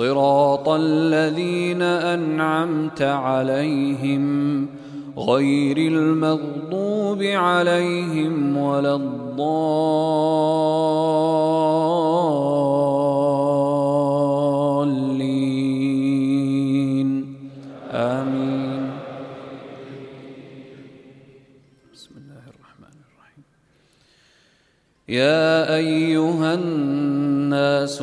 صراط الذين أنعمت عليهم غير المغضوب عليهم ولا الضالين. آمين. بسم الله الرحمن الرحيم. يا أيها الناس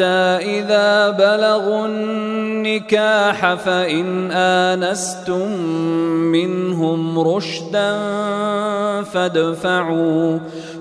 إذا بلغوا النكاح فإن آنستم منهم رشدا فادفعوا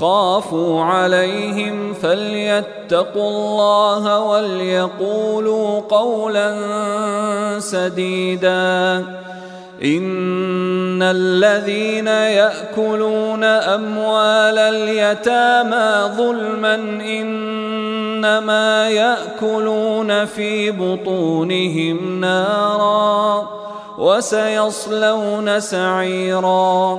خافوا عليهم فليتقوا الله وليقولوا قولا سديدا. إن الذين يأكلون أموال اليتامى ظلما إنما يأكلون في بطونهم نارا وسيصلون سعيرا.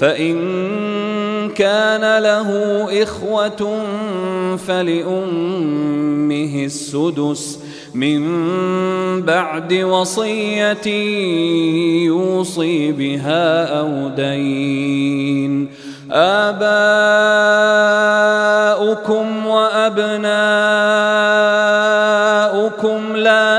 فإن كان له إخوة فلأمه السدس من بعد وصية يوصي بها أو دين. آباؤكم وأبناؤكم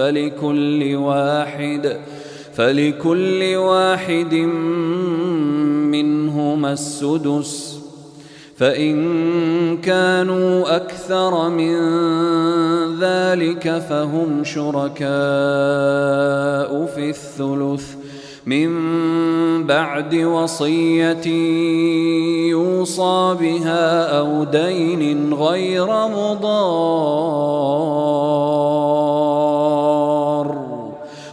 فلكل واحد فلكل واحد منهما السدس. فإن كانوا أكثر من ذلك فهم شركاء في الثلث. من بعد وصية يوصى بها أو دين غير مضار.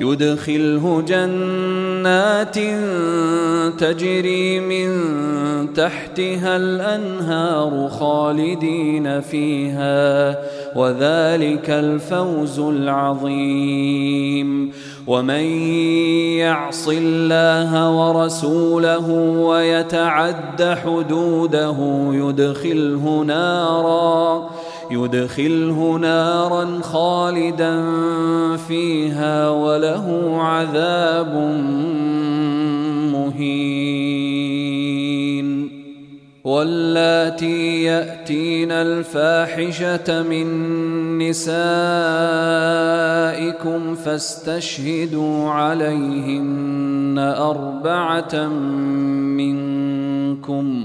يدخله جنات تجري من تحتها الأنهار خالدين فيها وذلك الفوز العظيم. ومن يعص الله ورسوله ويتعد حدوده يدخله نارا يدخله نارا خالدا فيها وله عذاب مهين. واللاتي ياتين الفاحشه من نسائكم فاستشهدوا عليهن اربعه منكم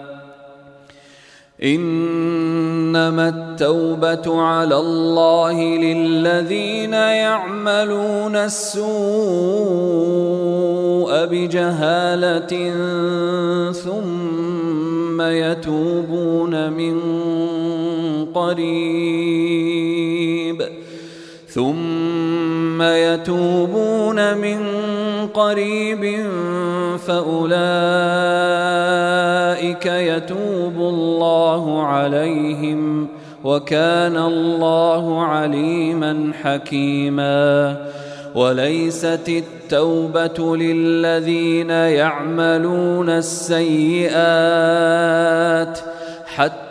إنما التوبة على الله للذين يعملون السوء بجهالة ثم يتوبون من قريب. ثم يتوبون من قريب فأولئك يتوب الله عليهم وكان الله عليما حكيما. وليست التوبة للذين يعملون السيئات حتى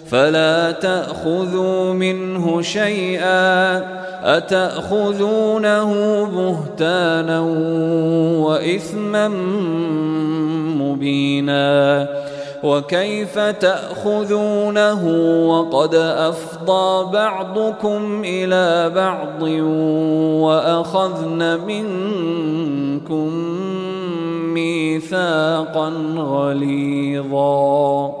فلا تأخذوا منه شيئا أتأخذونه بهتانا وإثما مبينا وكيف تأخذونه وقد أفضى بعضكم إلى بعض وأخذن منكم ميثاقا غليظا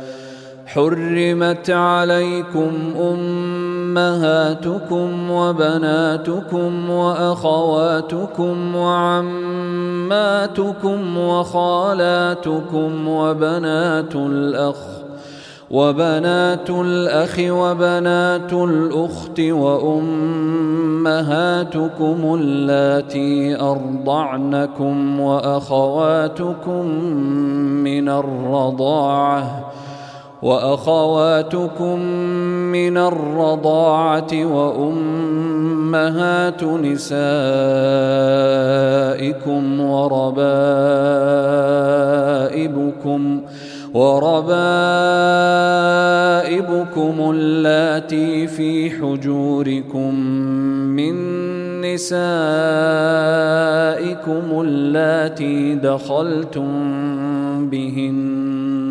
حرمت عليكم أمة أمهاتكم وبناتكم وأخواتكم وعماتكم وخالاتكم وبنات الأخ وبنات الأخ وبنات الأخت وأمهاتكم اللاتي أرضعنكم وأخواتكم من الرضاعة وأخواتكم من الرضاعة وأمهات نسائكم وربائبكم وربائبكم اللاتي في حجوركم من نسائكم اللاتي دخلتم بهن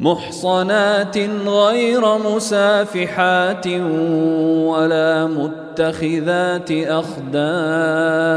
محصنات غير مسافحات ولا متخذات أخدان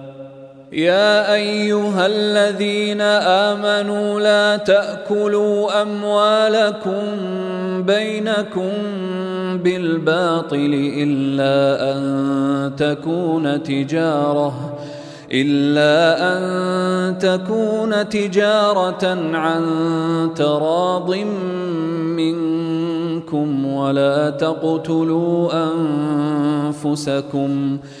يا أيها الذين آمنوا لا تأكلوا أموالكم بينكم بالباطل إلا أن تكون تجارة إلا أن تكون تجارة عن تراض منكم ولا تقتلوا أنفسكم ۖ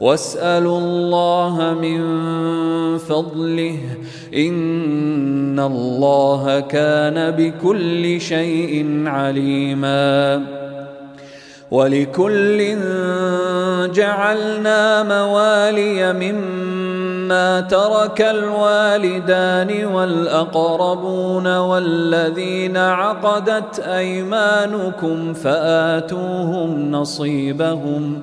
واسألوا الله من فضله إن الله كان بكل شيء عليما ولكل جعلنا موالي مما ترك الوالدان والأقربون والذين عقدت أيمانكم فآتوهم نصيبهم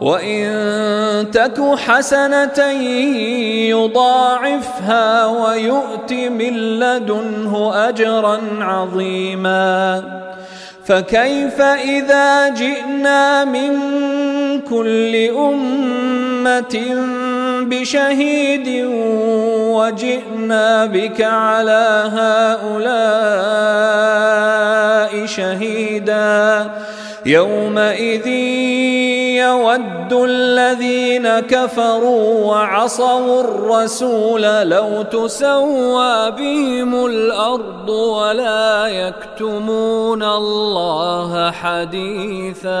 وإن تك حسنة يضاعفها ويؤت من لدنه أجرا عظيما فكيف إذا جئنا من كل أمة بشهيد وجئنا بك على هؤلاء شهيدا. يومئذ يود الذين كفروا وعصوا الرسول لو تسوى بهم الأرض ولا يكتمون الله حديثا.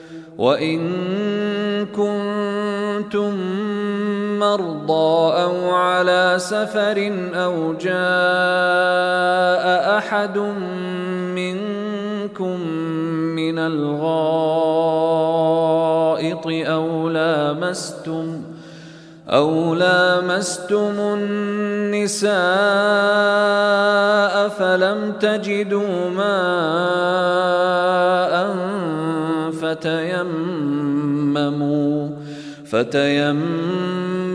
وإن كنتم مرضى أو على سفر أو جاء أحد منكم من الغائط أو لامستم أو لامستم النساء فلم تجدوا ماء فتيمموا فتيمموا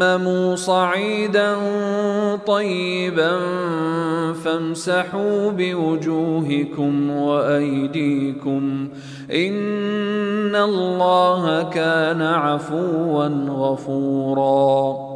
صعيدا طيبا فامسحوا بوجوهكم وأيديكم إن الله كان عفوا غفورا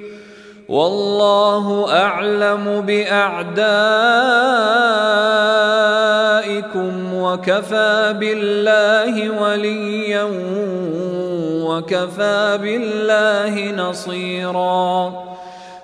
والله أعلم بأعدائكم وكفى بالله وليا وكفى بالله نصيرا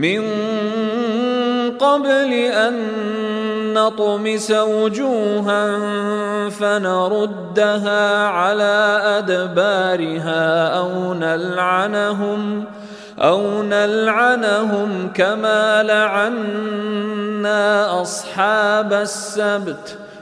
من قبل أن نطمس وجوها فنردها على أدبارها أو نلعنهم أو نلعنهم كما لعنا أصحاب السبت.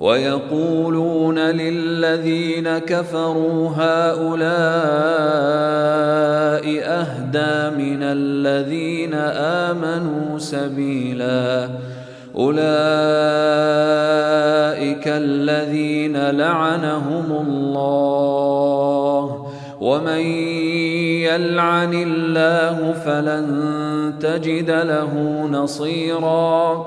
ويقولون للذين كفروا هؤلاء أهدى من الذين آمنوا سبيلا. أولئك الذين لعنهم الله. ومن يلعن الله فلن تجد له نصيرا.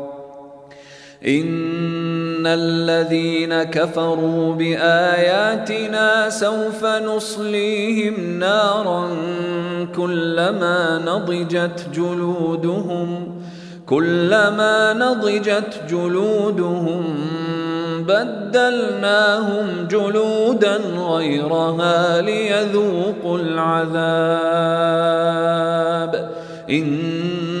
إن الذين كفروا بآياتنا سوف نصليهم نارا كلما نضجت جلودهم كلما نضجت جلودهم بدلناهم جلودا غيرها ليذوقوا العذاب إن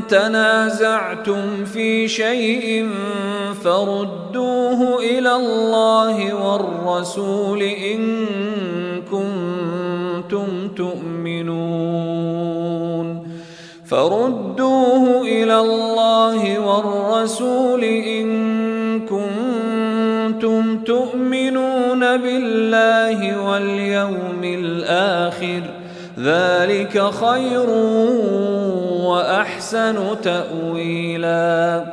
تنازعتم في شيء فردوه إلى الله والرسول إن كنتم تؤمنون. فردوه إلى الله والرسول إن كنتم تؤمنون بالله واليوم الآخر ۖ. ذلك خير وأحسن تأويلا.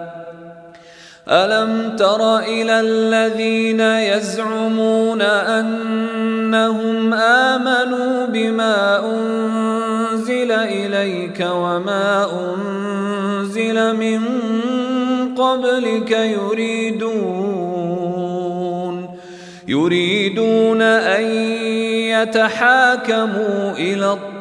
ألم تر إلى الذين يزعمون أنهم آمنوا بما أنزل إليك وما أنزل من قبلك يريدون يريدون أن يتحاكموا إلى الطاغوت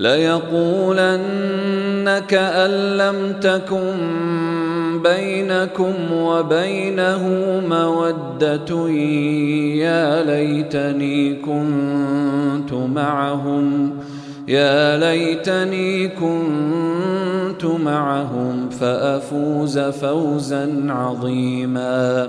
ليقولن كأن لم تكن بينكم وبينه مودة يا ليتني كنت معهم يا ليتني كنت معهم فأفوز فوزا عظيما.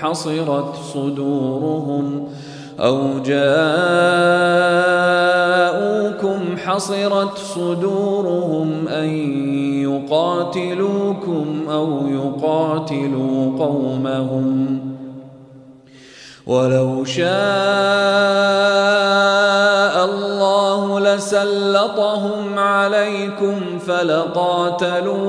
حصرت صدورهم أو جاءوكم حصرت صدورهم أن يقاتلوكم أو يقاتلوا قومهم ولو شاء الله لسلطهم عليكم فلقاتلوكم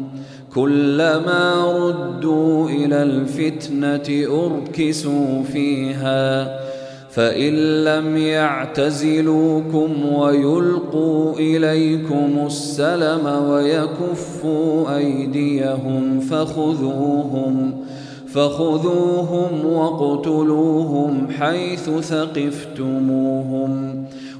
كلما ردوا إلى الفتنة أركسوا فيها فإن لم يعتزلوكم ويلقوا إليكم السلم ويكفوا أيديهم فخذوهم فخذوهم واقتلوهم حيث ثقفتموهم.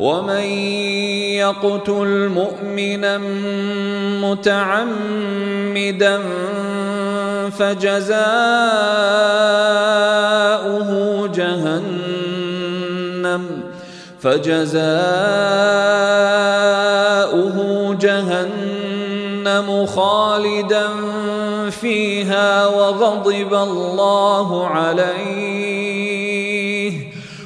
ومن يقتل مؤمنا متعمدا فجزاؤه جهنم فجزاؤه جهنم خالدا فيها وغضب الله عليه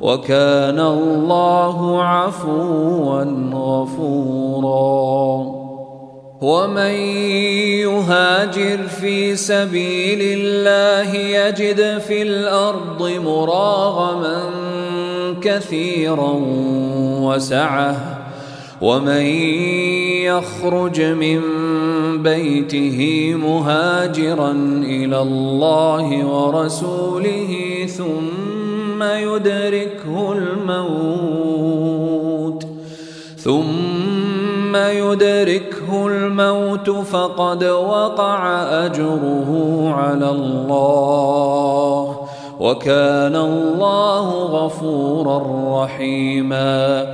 وكان الله عفوا غفورا. ومن يهاجر في سبيل الله يجد في الأرض مراغما كثيرا وسعه. ومن يخرج من بيته مهاجرا إلى الله ورسوله ثم ثم يدركه الموت. ثم يدركه الموت فقد وقع أجره على الله. وكان الله غفورا رحيما.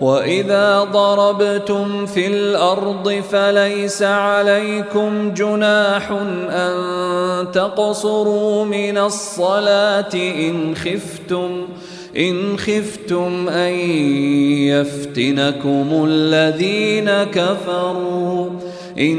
وإذا ضربتم في الأرض فليس عليكم جناح أن تقصروا من الصلاة إن خفتم إن خفتم أن يفتنكم الذين كفروا. إن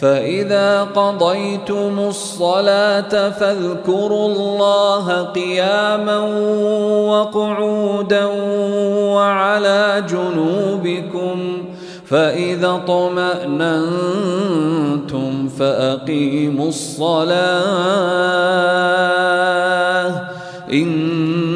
فإذا قضيتم الصلاة فاذكروا الله قياما وقعودا وعلى جنوبكم فإذا طمأننتم فأقيموا الصلاة إن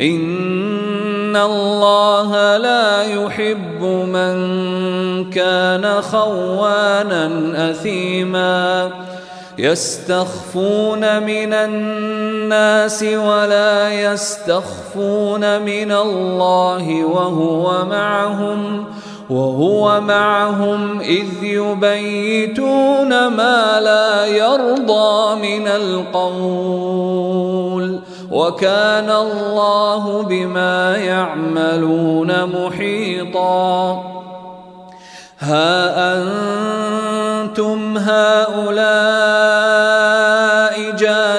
إن الله لا يحب من كان خوانا أثيما يستخفون من الناس ولا يستخفون من الله وهو معهم وهو معهم إذ يبيتون ما لا يرضى من القول وكان الله بما يعملون محيطا. ها أنتم هؤلاء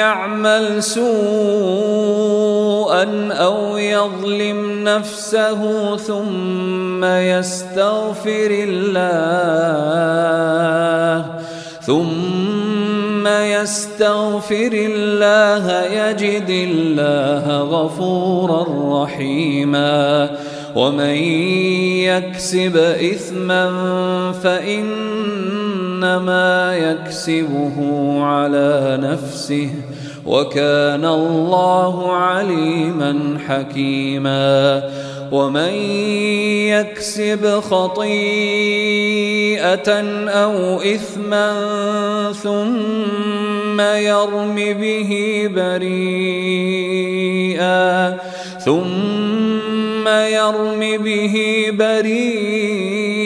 يعمل سوءا أو يظلم نفسه ثم يستغفر الله ثم يستغفر الله يجد الله غفورا رحيما. ومن يكسب إثما فإنما يكسبه على نفسه. وكان الله عليما حكيما. ومن يكسب خطيئة أو إثما ثم يرم به بريئا ثم يرم به بريئا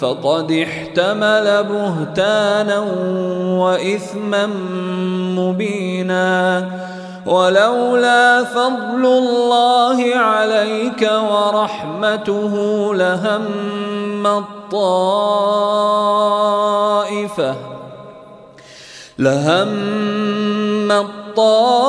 فقد احتمل بهتانا وإثما مبينا. ولولا فضل الله عليك ورحمته لهم الطائفة لهم الطائفة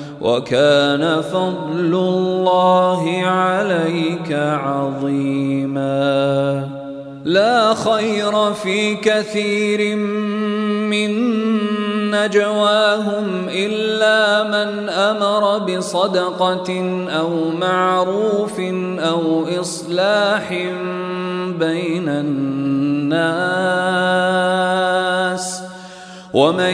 وكان فضل الله عليك عظيما. لا خير في كثير من نجواهم إلا من أمر بصدقة أو معروف أو إصلاح بين الناس. ومن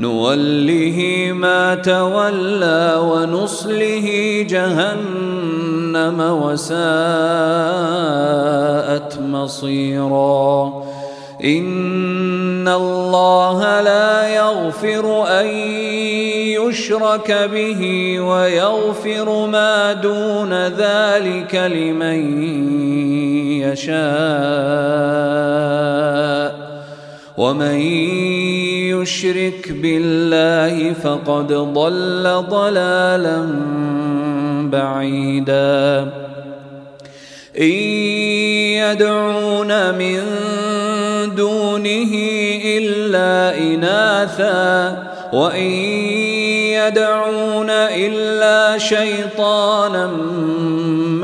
نوله ما تولى ونصله جهنم وساءت مصيرا. إن الله لا يغفر أن يشرك به ويغفر ما دون ذلك لمن يشاء. ومن يشرك بالله فقد ضل ضلالا بعيدا. إن يدعون من دونه إلا إناثا وإن يدعون إلا شيطانا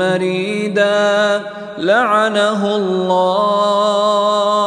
مريدا لعنه الله.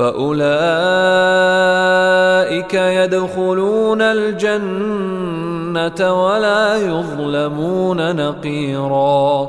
فأولئك يدخلون الجنة ولا يظلمون نقيرا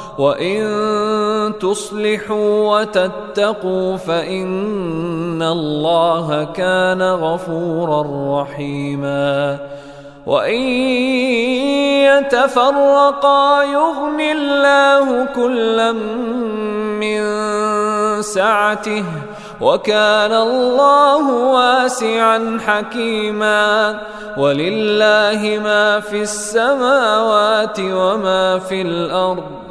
وان تصلحوا وتتقوا فان الله كان غفورا رحيما وان يتفرقا يغن الله كلا من سعته وكان الله واسعا حكيما ولله ما في السماوات وما في الأرض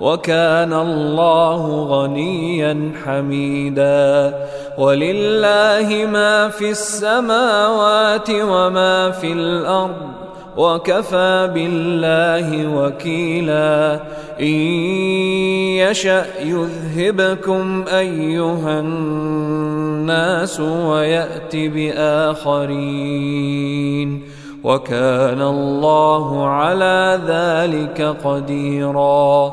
وكان الله غنيا حميدا. ولله ما في السماوات وما في الأرض وكفى بالله وكيلا. إن يشأ يذهبكم أيها الناس ويأت بآخرين. وكان الله على ذلك قديرا.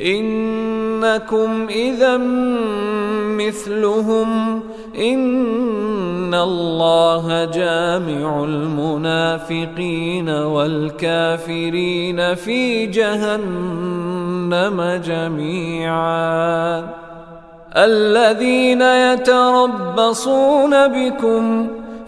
إنكم إذا مثلهم إن الله جامع المنافقين والكافرين في جهنم جميعا. الذين يتربصون بكم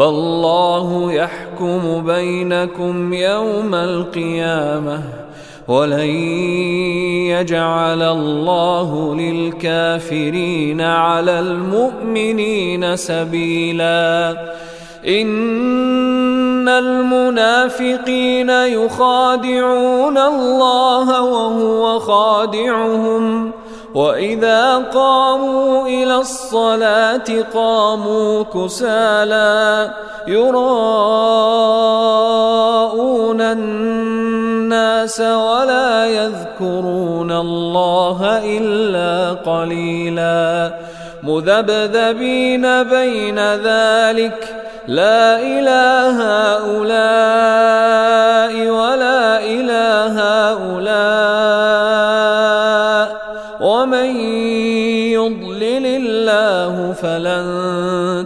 فالله يحكم بينكم يوم القيامة ولن يجعل الله للكافرين على المؤمنين سبيلا. إن المنافقين يخادعون الله وهو خادعهم. وإذا قاموا إلى الصلاة قاموا كسالى يراءون الناس ولا يذكرون الله إلا قليلا مذبذبين بين ذلك لا إله هؤلاء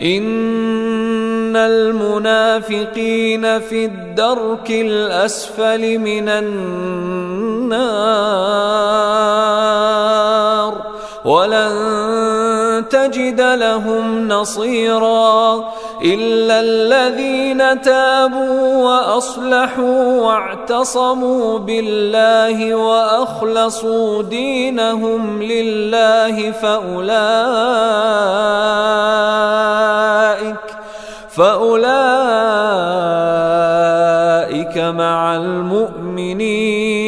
إن المنافقين في الدرك الأسفل من النار ولن تجد لهم نصيرا إلا الذين تابوا وأصلحوا واعتصموا بالله وأخلصوا دينهم لله فأولئك فأولئك مع المؤمنين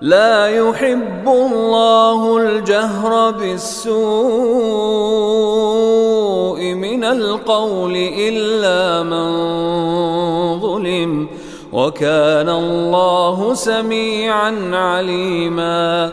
لا يحب الله الجهر بالسوء من القول إلا من ظلم وكان الله سميعا عليما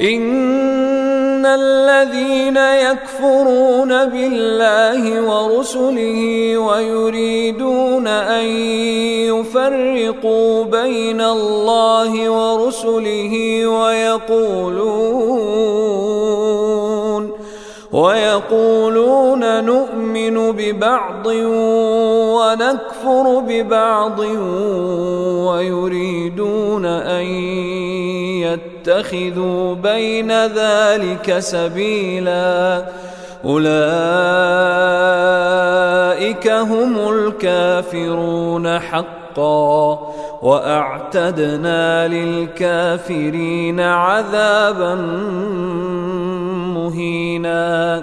إن الذين يكفرون بالله ورسله ويريدون أن يفرقوا بين الله ورسله ويقولون ويقولون نؤمن ببعض ونكفر ببعض ويريدون أن يتخذوا بين ذلك سبيلا. أولئك هم الكافرون حقا. وأعتدنا للكافرين عذابا مهينا.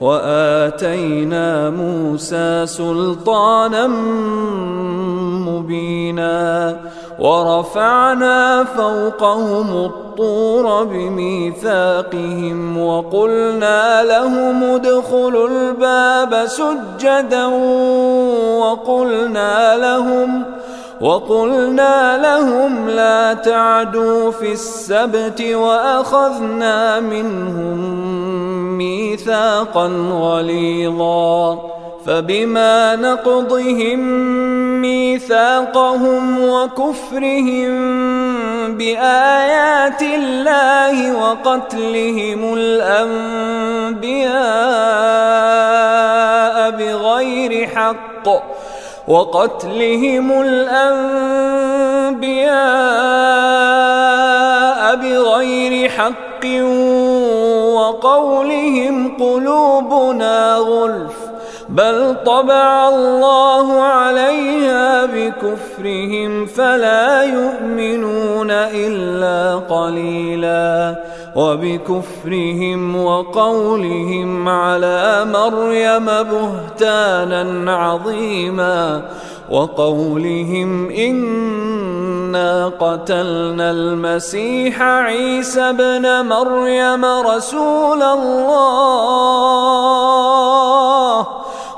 وآتينا موسى سلطانا مبينا ورفعنا فوقهم الطور بميثاقهم وقلنا لهم ادخلوا الباب سجدا وقلنا لهم وقلنا لهم لا تعدوا في السبت وأخذنا منهم ميثاقا غليظا فبما نقضهم ميثاقهم وكفرهم بآيات الله وقتلهم الأنبياء بغير حق وقتلهم الأنبياء بغير حق وقولهم قلوبنا غلف بل طبع الله عليها بكفرهم فلا يؤمنون الا قليلا وبكفرهم وقولهم على مريم بهتانا عظيما وقولهم انا قتلنا المسيح عيسى ابن مريم رسول الله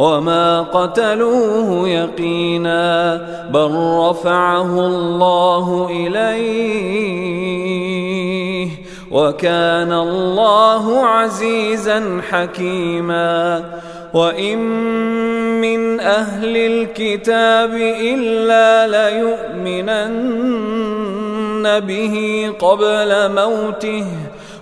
وما قتلوه يقينا بل رفعه الله اليه وكان الله عزيزا حكيما وان من أهل الكتاب الا ليؤمنن به قبل موته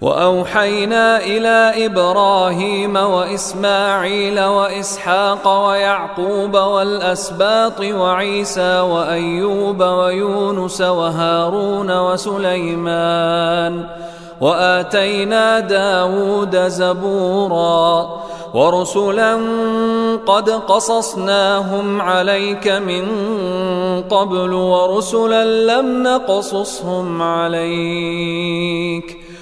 وأوحينا إلى إبراهيم وإسماعيل وإسحاق ويعقوب والأسباط وعيسى وأيوب ويونس وهارون وسليمان وآتينا داود زبورا ورسلا قد قصصناهم عليك من قبل ورسلا لم نقصصهم عليك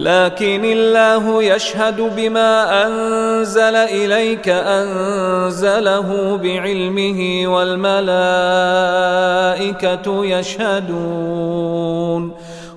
لكن الله يشهد بما أنزل إليك أنزله بعلمه والملائكة يشهدون.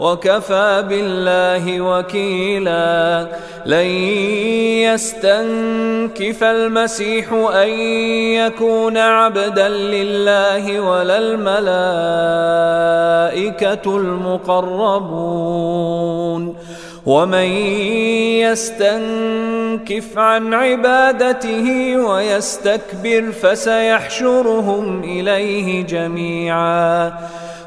وكفى بالله وكيلا. لن يستنكف المسيح أن يكون عبدا لله ولا الملائكة المقربون. ومن يستنكف عن عبادته ويستكبر فسيحشرهم إليه جميعا.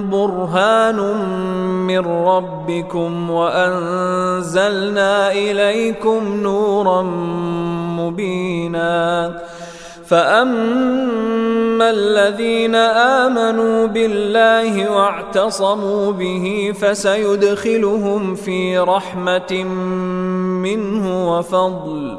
برهان من ربكم وأنزلنا إليكم نورا مبينا. فأما الذين آمنوا بالله واعتصموا به فسيدخلهم في رحمة منه وفضل.